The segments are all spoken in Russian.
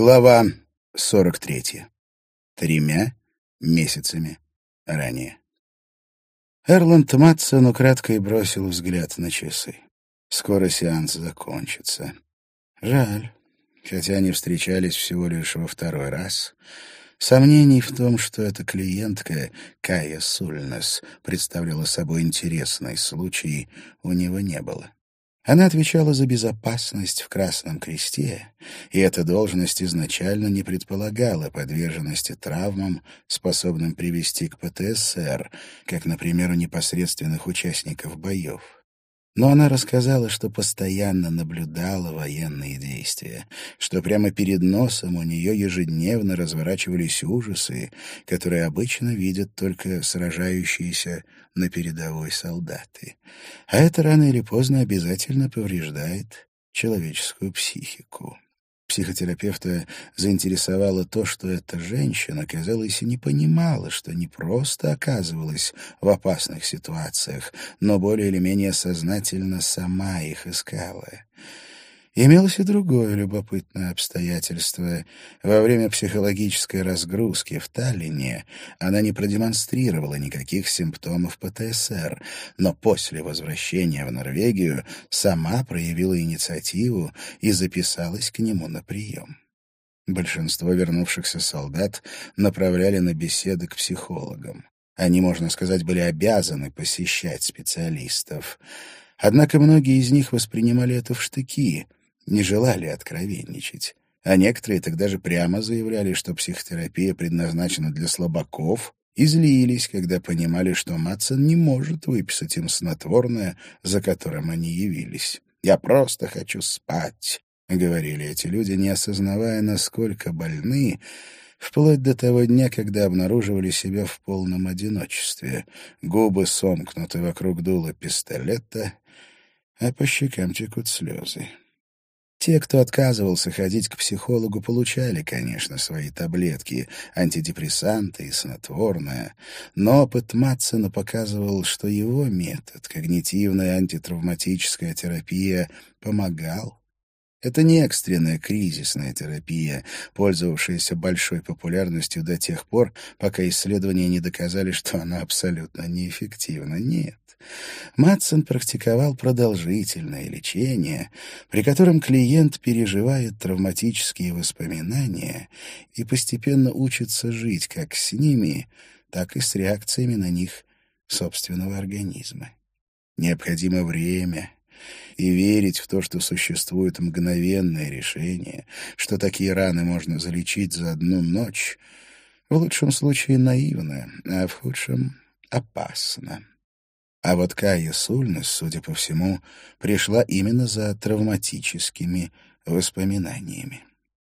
Глава 43. Тремя месяцами ранее. Эрланд Матсон украдкой бросил взгляд на часы. Скоро сеанс закончится. Жаль, хотя они встречались всего лишь во второй раз. Сомнений в том, что эта клиентка, Кая Сульнес, представляла собой интересный случай, у него не было. Она отвечала за безопасность в Красном Кресте, и эта должность изначально не предполагала подверженности травмам, способным привести к ПТСР, как, например, у непосредственных участников боев. Но она рассказала, что постоянно наблюдала военные действия, что прямо перед носом у нее ежедневно разворачивались ужасы, которые обычно видят только сражающиеся на передовой солдаты. А это рано или поздно обязательно повреждает человеческую психику. Психотерапевта заинтересовало то, что эта женщина, казалось, и не понимала, что не просто оказывалась в опасных ситуациях, но более или менее сознательно сама их искала. Имелось и другое любопытное обстоятельство. Во время психологической разгрузки в Таллине она не продемонстрировала никаких симптомов ПТСР, но после возвращения в Норвегию сама проявила инициативу и записалась к нему на прием. Большинство вернувшихся солдат направляли на беседы к психологам. Они, можно сказать, были обязаны посещать специалистов. Однако многие из них воспринимали это в штыки — не желали откровенничать. А некоторые тогда же прямо заявляли, что психотерапия предназначена для слабаков, и злились, когда понимали, что Матсон не может выписать им снотворное, за которым они явились. «Я просто хочу спать», — говорили эти люди, не осознавая, насколько больны, вплоть до того дня, когда обнаруживали себя в полном одиночестве. Губы сомкнуты вокруг дула пистолета, а по щекам текут слезы. Те, кто отказывался ходить к психологу, получали, конечно, свои таблетки, антидепрессанты и снотворное, но опыт Матсона показывал, что его метод, когнитивная антитравматическая терапия, помогал. Это не экстренная кризисная терапия, пользовавшаяся большой популярностью до тех пор, пока исследования не доказали, что она абсолютно неэффективна. Нет. Матсон практиковал продолжительное лечение, при котором клиент переживает травматические воспоминания и постепенно учится жить как с ними, так и с реакциями на них собственного организма. Необходимо время и верить в то, что существует мгновенное решение, что такие раны можно залечить за одну ночь, в лучшем случае наивно, а в худшем — опасно. А вот Кая Сульнес, судя по всему, пришла именно за травматическими воспоминаниями.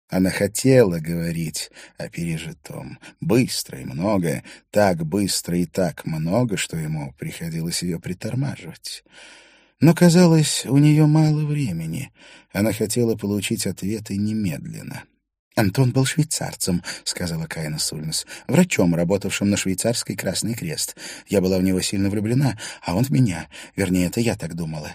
Она хотела говорить о пережитом. Быстро и много, так быстро и так много, что ему приходилось ее притормаживать. Но, казалось, у нее мало времени. Она хотела получить ответы немедленно. «Антон был швейцарцем», — сказала Каина Сульнес, «врачом, работавшим на швейцарский Красный Крест. Я была в него сильно влюблена, а он в меня. Вернее, это я так думала».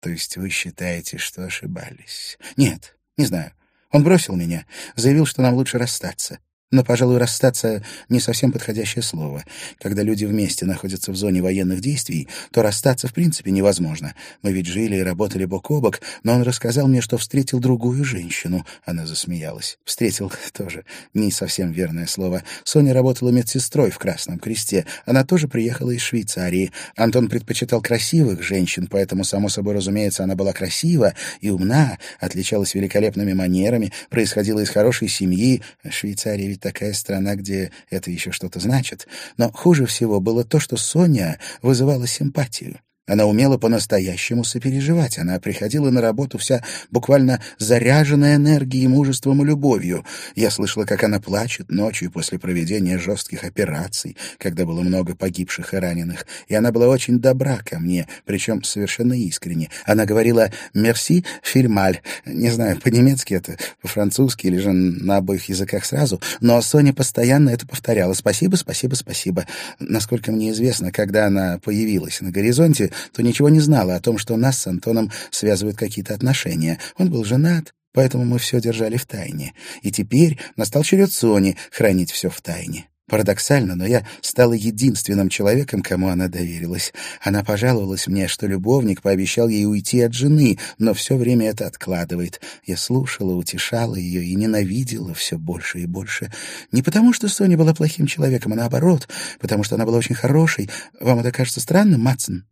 «То есть вы считаете, что ошибались?» «Нет, не знаю. Он бросил меня, заявил, что нам лучше расстаться. Но, пожалуй, расстаться — не совсем подходящее слово. Когда люди вместе находятся в зоне военных действий, то расстаться в принципе невозможно. Мы ведь жили и работали бок о бок, но он рассказал мне, что встретил другую женщину. Она засмеялась. Встретил тоже. Не совсем верное слово. Соня работала медсестрой в Красном Кресте. Она тоже приехала из Швейцарии. Антон предпочитал красивых женщин, поэтому, само собой разумеется, она была красива и умна, отличалась великолепными манерами, происходила из хорошей семьи. Швейцария ведь такая страна, где это еще что-то значит. Но хуже всего было то, что Соня вызывала симпатию. Она умела по-настоящему сопереживать. Она приходила на работу вся буквально заряженная энергией, мужеством и любовью. Я слышала, как она плачет ночью после проведения жестких операций, когда было много погибших и раненых. И она была очень добра ко мне, причем совершенно искренне. Она говорила «мерси, фильмаль». Не знаю, по-немецки это, по-французски или же на обоих языках сразу. Но Соня постоянно это повторяла «спасибо, спасибо, спасибо». Насколько мне известно, когда она появилась на горизонте, то ничего не знала о том, что нас с Антоном связывают какие-то отношения. Он был женат, поэтому мы все держали в тайне. И теперь настал черед Сони хранить все в тайне. Парадоксально, но я стала единственным человеком, кому она доверилась. Она пожаловалась мне, что любовник пообещал ей уйти от жены, но все время это откладывает. Я слушала, утешала ее и ненавидела все больше и больше. Не потому, что Соня была плохим человеком, а наоборот, потому что она была очень хорошей. Вам это кажется странным, Матсон?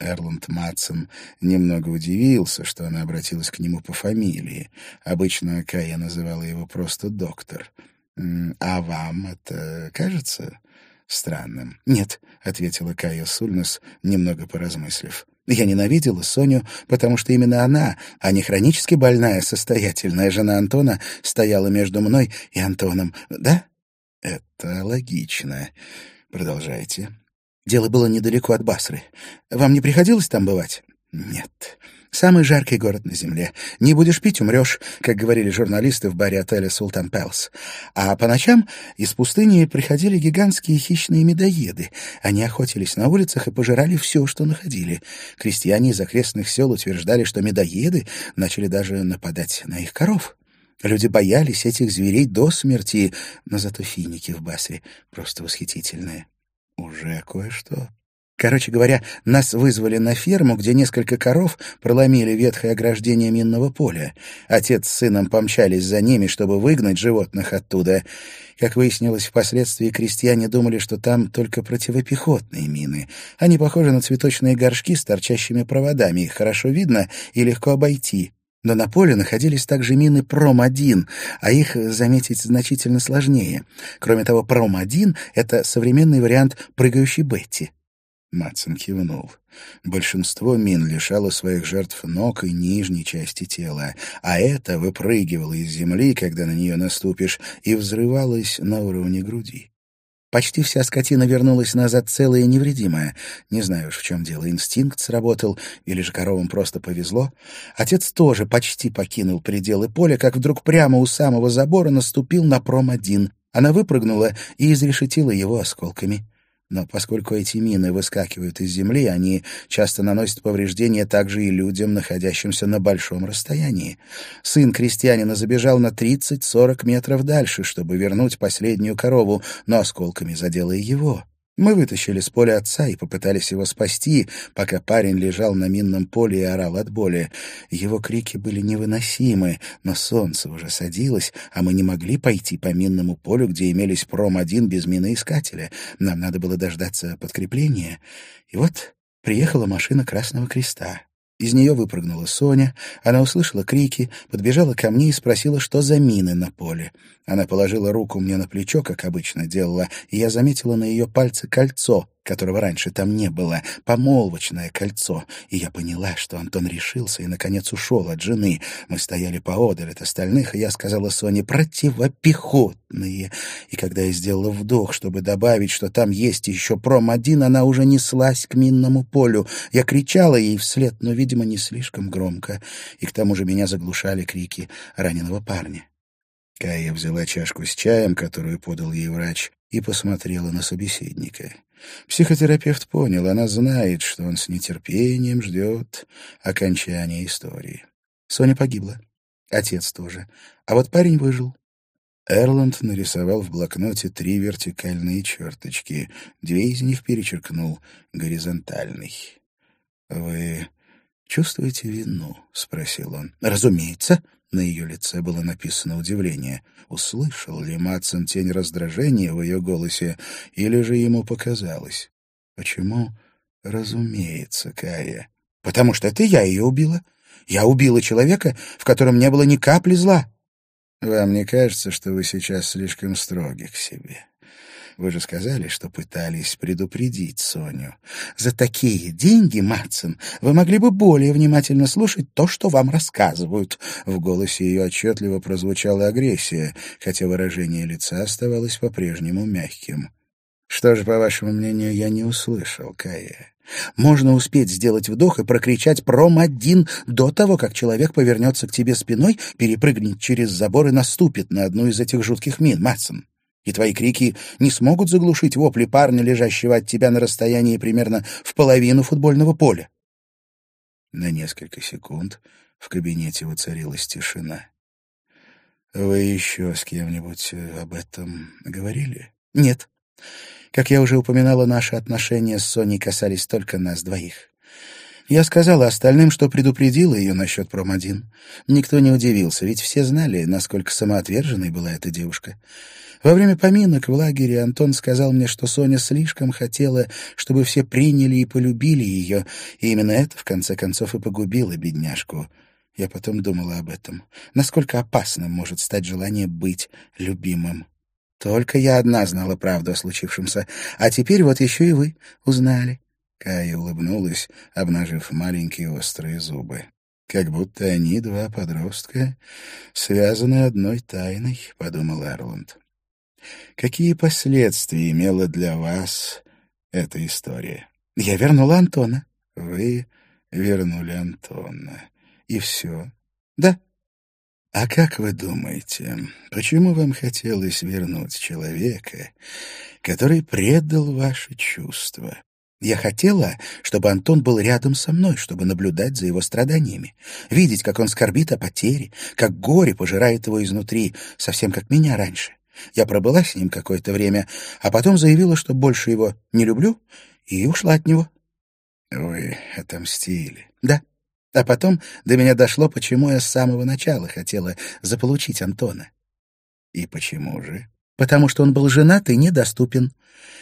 Эрланд Матсон немного удивился, что она обратилась к нему по фамилии. Обычно Кая называла его просто доктор. «А вам это кажется странным?» «Нет», — ответила Кая Сульнес, немного поразмыслив. «Я ненавидела Соню, потому что именно она, а не хронически больная, состоятельная жена Антона, стояла между мной и Антоном, да?» «Это логично. Продолжайте». Дело было недалеко от Басры. Вам не приходилось там бывать? Нет. Самый жаркий город на земле. Не будешь пить — умрешь, как говорили журналисты в баре отеля «Султан Пелс». А по ночам из пустыни приходили гигантские хищные медоеды. Они охотились на улицах и пожирали все, что находили. Крестьяне из окрестных сел утверждали, что медоеды начали даже нападать на их коров. Люди боялись этих зверей до смерти, но зато финики в Басре просто восхитительные. Уже кое-что. Короче говоря, нас вызвали на ферму, где несколько коров проломили ветхое ограждение минного поля. Отец с сыном помчались за ними, чтобы выгнать животных оттуда. Как выяснилось впоследствии, крестьяне думали, что там только противопехотные мины. Они похожи на цветочные горшки с торчащими проводами. Их хорошо видно и легко обойти. Но на поле находились также мины Пром-1, а их заметить значительно сложнее. Кроме того, Пром-1 — это современный вариант прыгающей Бетти. Матсон кивнул. Большинство мин лишало своих жертв ног и нижней части тела, а это выпрыгивало из земли, когда на нее наступишь, и взрывалось на уровне груди. Почти вся скотина вернулась назад целая и невредимая. Не знаю уж, в чем дело, инстинкт сработал, или же коровам просто повезло. Отец тоже почти покинул пределы поля, как вдруг прямо у самого забора наступил на пром-1. Она выпрыгнула и изрешетила его осколками. Но поскольку эти мины выскакивают из земли, они часто наносят повреждения также и людям, находящимся на большом расстоянии. Сын крестьянина забежал на 30-40 метров дальше, чтобы вернуть последнюю корову, но осколками задело и его. Мы вытащили с поля отца и попытались его спасти, пока парень лежал на минном поле и орал от боли. Его крики были невыносимы, но солнце уже садилось, а мы не могли пойти по минному полю, где имелись пром-1 без миноискателя. Нам надо было дождаться подкрепления. И вот приехала машина Красного Креста. Из нее выпрыгнула Соня. Она услышала крики, подбежала ко мне и спросила, что за мины на поле. Она положила руку мне на плечо, как обычно делала, и я заметила на ее пальце кольцо, которого раньше там не было, помолвочное кольцо, и я поняла, что Антон решился и, наконец, ушел от жены. Мы стояли поодаль от остальных, и я сказала Соне «противопехотные». И когда я сделала вдох, чтобы добавить, что там есть еще пром-1, она уже неслась к минному полю. Я кричала ей вслед, но, видимо, не слишком громко, и к тому же меня заглушали крики раненого парня. Кая взяла чашку с чаем, которую подал ей врач, и посмотрела на собеседника. Психотерапевт понял, она знает, что он с нетерпением ждет окончания истории. Соня погибла. Отец тоже. А вот парень выжил. Эрланд нарисовал в блокноте три вертикальные черточки. Две из них перечеркнул горизонтальный. «Вы чувствуете вину?» — спросил он. «Разумеется», на ее лице было написано удивление. Услышал ли Матсон тень раздражения в ее голосе, или же ему показалось? Почему? Разумеется, Кая. Потому что это я ее убила. Я убила человека, в котором не было ни капли зла. Вам не кажется, что вы сейчас слишком строги к себе? Вы же сказали, что пытались предупредить Соню. За такие деньги, Матсон, вы могли бы более внимательно слушать то, что вам рассказывают. В голосе ее отчетливо прозвучала агрессия, хотя выражение лица оставалось по-прежнему мягким. Что же, по вашему мнению, я не услышал, Кая? Можно успеть сделать вдох и прокричать «Пром-1» до того, как человек повернется к тебе спиной, перепрыгнет через забор и наступит на одну из этих жутких мин, Матсон и твои крики не смогут заглушить вопли парня, лежащего от тебя на расстоянии примерно в половину футбольного поля. На несколько секунд в кабинете воцарилась тишина. Вы еще с кем-нибудь э, об этом говорили? Нет. Как я уже упоминала, наши отношения с Соней касались только нас двоих. Я сказала остальным, что предупредила ее насчет Пром-1. Никто не удивился, ведь все знали, насколько самоотверженной была эта девушка. Во время поминок в лагере Антон сказал мне, что Соня слишком хотела, чтобы все приняли и полюбили ее, и именно это, в конце концов, и погубило бедняжку. Я потом думала об этом. Насколько опасным может стать желание быть любимым. Только я одна знала правду о случившемся, а теперь вот еще и вы узнали. Кая улыбнулась, обнажив маленькие острые зубы. «Как будто они, два подростка, связаны одной тайной», — подумал Эрланд. «Какие последствия имела для вас эта история?» «Я вернула Антона». «Вы вернули Антона. И все?» «Да». «А как вы думаете, почему вам хотелось вернуть человека, который предал ваши чувства?» Я хотела, чтобы Антон был рядом со мной, чтобы наблюдать за его страданиями, видеть, как он скорбит о потере, как горе пожирает его изнутри, совсем как меня раньше. Я пробыла с ним какое-то время, а потом заявила, что больше его не люблю, и ушла от него. Вы отомстили. Да. А потом до меня дошло, почему я с самого начала хотела заполучить Антона. И почему же? Потому что он был женат и недоступен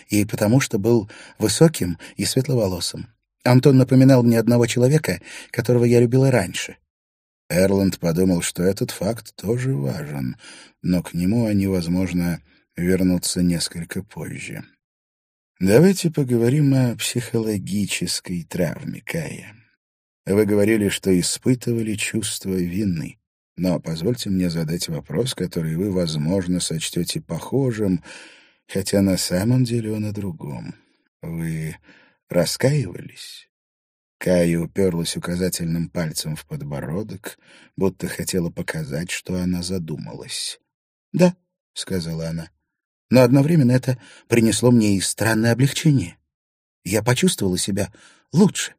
и потому что был высоким и светловолосым. Антон напоминал мне одного человека, которого я любила раньше. Эрланд подумал, что этот факт тоже важен, но к нему они, возможно, вернутся несколько позже. Давайте поговорим о психологической травме Кая. Вы говорили, что испытывали чувство вины. Но позвольте мне задать вопрос, который вы, возможно, сочтете похожим хотя на самом деле он о другом. Вы раскаивались?» Кая уперлась указательным пальцем в подбородок, будто хотела показать, что она задумалась. «Да», — сказала она, — «но одновременно это принесло мне и странное облегчение. Я почувствовала себя лучше».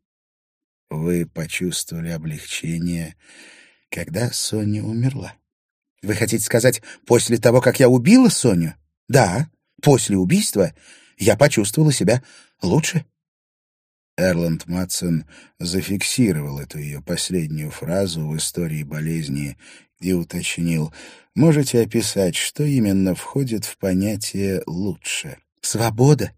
«Вы почувствовали облегчение, когда Соня умерла?» «Вы хотите сказать, после того, как я убила Соню?» «Да», После убийства я почувствовала себя лучше. Эрланд Матсон зафиксировал эту ее последнюю фразу в истории болезни и уточнил, можете описать, что именно входит в понятие «лучше»? Свобода.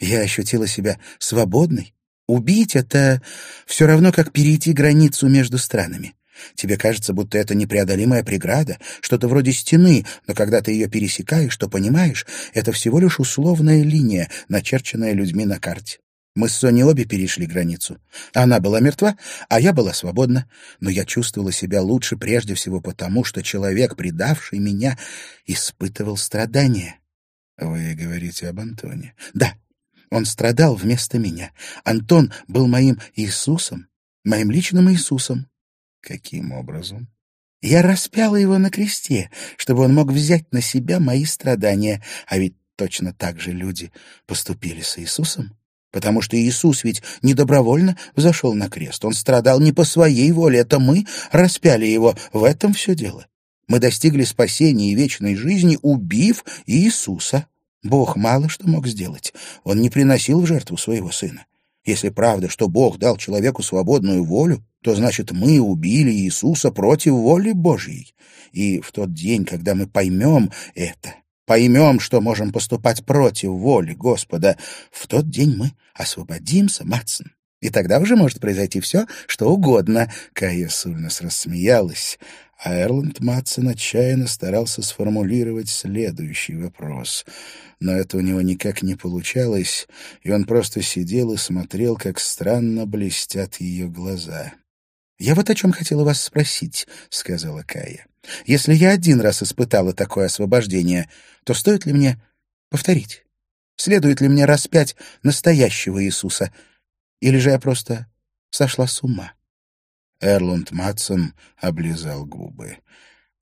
Я ощутила себя свободной. Убить — это все равно, как перейти границу между странами. Тебе кажется, будто это непреодолимая преграда, что-то вроде стены, но когда ты ее пересекаешь, то понимаешь, это всего лишь условная линия, начерченная людьми на карте. Мы с Соней обе перешли границу. Она была мертва, а я была свободна. Но я чувствовала себя лучше прежде всего потому, что человек, предавший меня, испытывал страдания. Вы говорите об Антоне? Да. Он страдал вместо меня. Антон был моим Иисусом, моим личным Иисусом. Каким образом? Я распяла его на кресте, чтобы он мог взять на себя мои страдания, а ведь точно так же люди поступили с Иисусом. Потому что Иисус ведь не добровольно взошел на крест. Он страдал не по своей воле. Это мы распяли его. В этом все дело. Мы достигли спасения и вечной жизни, убив Иисуса. Бог мало что мог сделать. Он не приносил в жертву своего сына. Если правда, что Бог дал человеку свободную волю, то значит мы убили Иисуса против воли Божьей. И в тот день, когда мы поймем это, поймем, что можем поступать против воли Господа, в тот день мы освободимся, Матсон. И тогда уже может произойти все, что угодно. Кая Сульнес рассмеялась, а Эрланд Матсон отчаянно старался сформулировать следующий вопрос. Но это у него никак не получалось, и он просто сидел и смотрел, как странно блестят ее глаза. «Я вот о чем хотела вас спросить», — сказала Кая. «Если я один раз испытала такое освобождение, то стоит ли мне повторить? Следует ли мне распять настоящего Иисуса? Или же я просто сошла с ума?» Эрлунд Матсон облизал губы.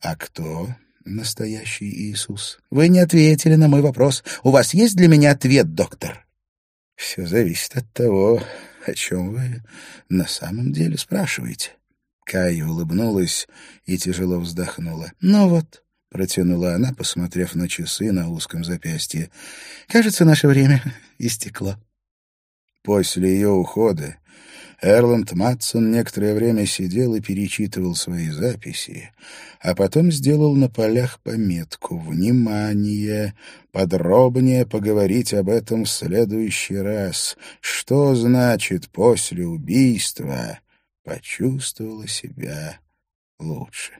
«А кто настоящий Иисус?» «Вы не ответили на мой вопрос. У вас есть для меня ответ, доктор?» «Все зависит от того, о чем вы на самом деле спрашиваете?» Кая улыбнулась и тяжело вздохнула. «Ну вот, протянула она, посмотрев на часы на узком запястье. «Кажется, наше время истекло». После ее ухода Эрланд Матсон некоторое время сидел и перечитывал свои записи, а потом сделал на полях пометку «Внимание! Подробнее поговорить об этом в следующий раз. Что значит после убийства?» Почувствовала себя лучше.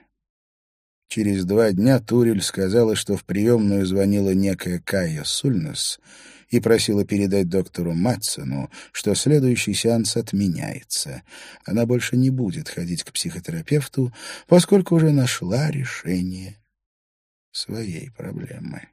Через два дня Турель сказала, что в приемную звонила некая Кая Сульнес — и просила передать доктору Матсону, что следующий сеанс отменяется. Она больше не будет ходить к психотерапевту, поскольку уже нашла решение своей проблемы.